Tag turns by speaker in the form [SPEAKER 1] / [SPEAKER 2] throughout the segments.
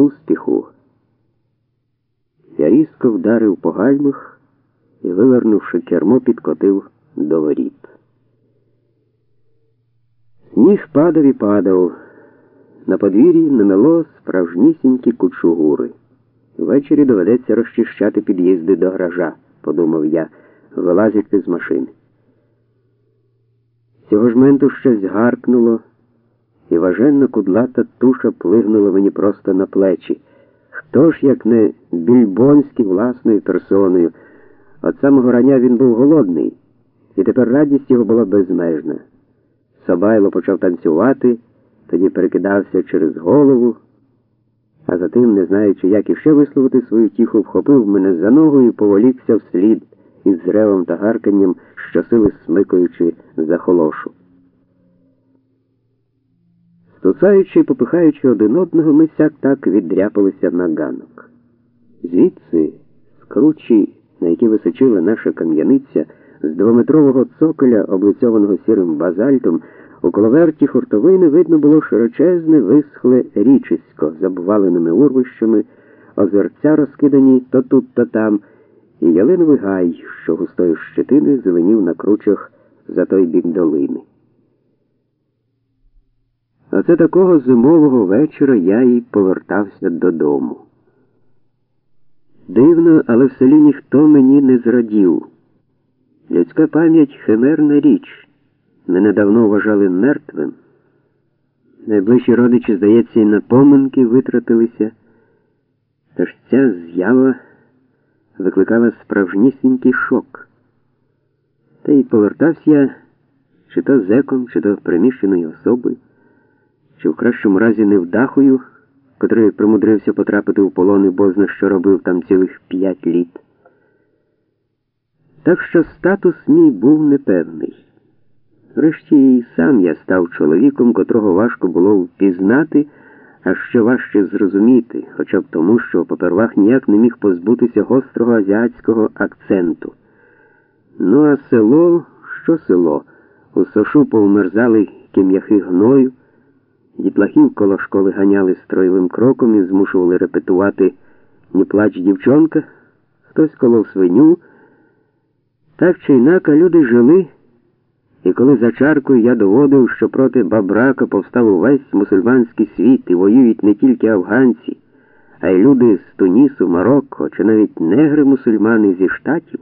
[SPEAKER 1] успіху. Я різко вдарив по гальмах і, вивернувши кермо, підкотив до воріт. Сніг падав і падав. На подвір'ї намело справжнісінькі кучугури. Ввечері доведеться розчищати під'їзди до гаража, подумав я, вилазячи з машини. Цього ж менту щось гаркнуло, і важенна кудлата туша плигнула мені просто на плечі. Хто ж, як не більбонський власною персоною? От самого рання він був голодний, і тепер радість його була безмежна. Собайло почав танцювати, тоді перекидався через голову, а затим, не знаючи, як іще висловити свою тіху, вхопив мене за ногу і поволікся вслід із ревом та гарканням, щосили смикаючи за холошу. Стуцаючи і попихаючи один одного, ми сяк так віддряпалися на ганок. Звідси, з кручі, на які височила наша кам'яниця, з двометрового цоколя, облицьованого сірим базальтом, у коловерті хуртовини видно було широчезне, висхле річисько з обваленими урвищами, озерця розкидані то тут, то там, і ялиновий гай, що густою щетиною зеленів на кручах за той бік долини. Оце такого зимового вечора я й повертався додому. Дивно, але в селі ніхто мені не зрадів. Людська пам'ять химерна річ. Мене давно вважали мертвим. Найближчі родичі, здається, і на поминки витратилися. Тож ця з'ява викликала справжнісінький шок. Та й повертався я чи то зеком, чи то приміщеною особою, чи в кращому разі невдахою, котрий примудрився потрапити у полон і бозна, що робив там цілих п'ять літ. Так що статус мій був непевний. Врешті і сам я став чоловіком, котрого важко було впізнати, а ще важче зрозуміти, хоча б тому, що попервах ніяк не міг позбутися гострого азіатського акценту. Ну, а село, що село? У сошу повмерзали кім'яхи гною, дітлахів коло школи ганяли строєвим кроком і змушували репетувати «Не плач, дівчонка, хтось колов свиню. Так чи інака люди жили. І коли за чаркою я доводив, що проти бабрака повстав увесь мусульманський світ і воюють не тільки афганці, а й люди з Тунісу, Марокко, чи навіть негри-мусульмани зі штатів,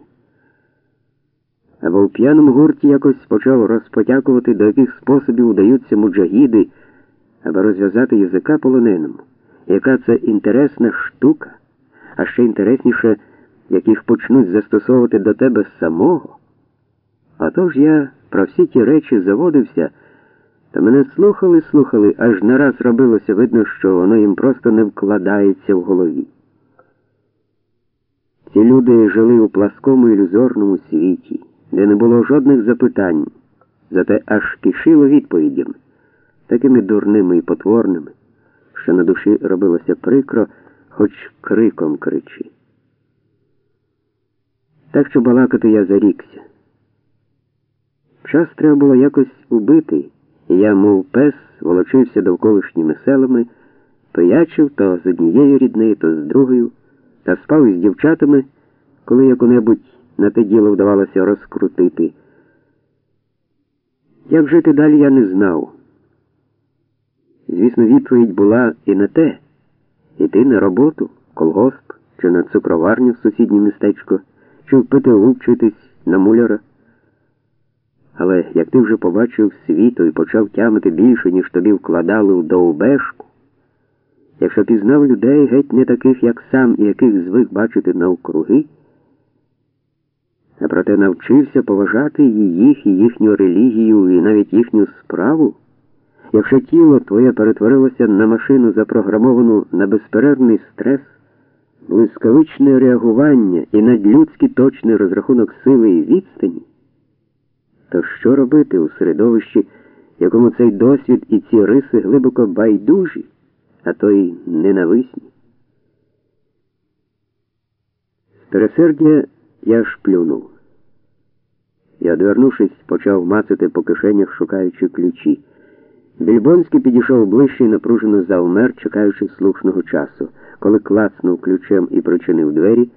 [SPEAKER 1] або в п'яному гурті якось почав розпотякувати, до яких способів удаються муджагіди, аби розв'язати язика полоненому, яка це інтересна штука, а ще інтересніше, як їх почнуть застосовувати до тебе самого. А тож я про всі ті речі заводився, та мене слухали, слухали, аж нараз робилося видно, що воно їм просто не вкладається в голові. Ці люди жили у пласкому ілюзорному світі, де не було жодних запитань, зате аж кишило відповідями, такими дурними і потворними, що на душі робилося прикро, хоч криком кричи. Так що балакати я зарікся. Час треба було якось убити, і я, мов пес, волочився довколишніми селами, пиячив то з однією ріднею, то з другою, та спав із дівчатами, коли яку-небудь на те діло вдавалося розкрутити. Як жити далі, я не знав. Звісно, відповідь була і на те. Іти на роботу, колгосп чи на цукроварню в сусіднє містечко, чи в ПТУ вчитись на муляра. Але як ти вже побачив світу і почав тямити більше, ніж тобі вкладали в довбешку, якщо пізнав людей геть не таких, як сам, і яких звик бачити навкруги, а проте навчився поважати і їх, і їхню релігію, і навіть їхню справу, якщо тіло твоє перетворилося на машину, запрограмовану на безперервний стрес, блискавичне реагування і надлюдський точний розрахунок сили і відстані, то що робити у середовищі, якому цей досвід і ці риси глибоко байдужі, а то й ненависні? Пересердя я ж плюнув. Я, одвернувшись, почав мацати по кишенях, шукаючи ключі. Більбонський підійшов ближче і напружено завмер, чекаючи слушного часу. Коли клацнув ключем і прочинив двері,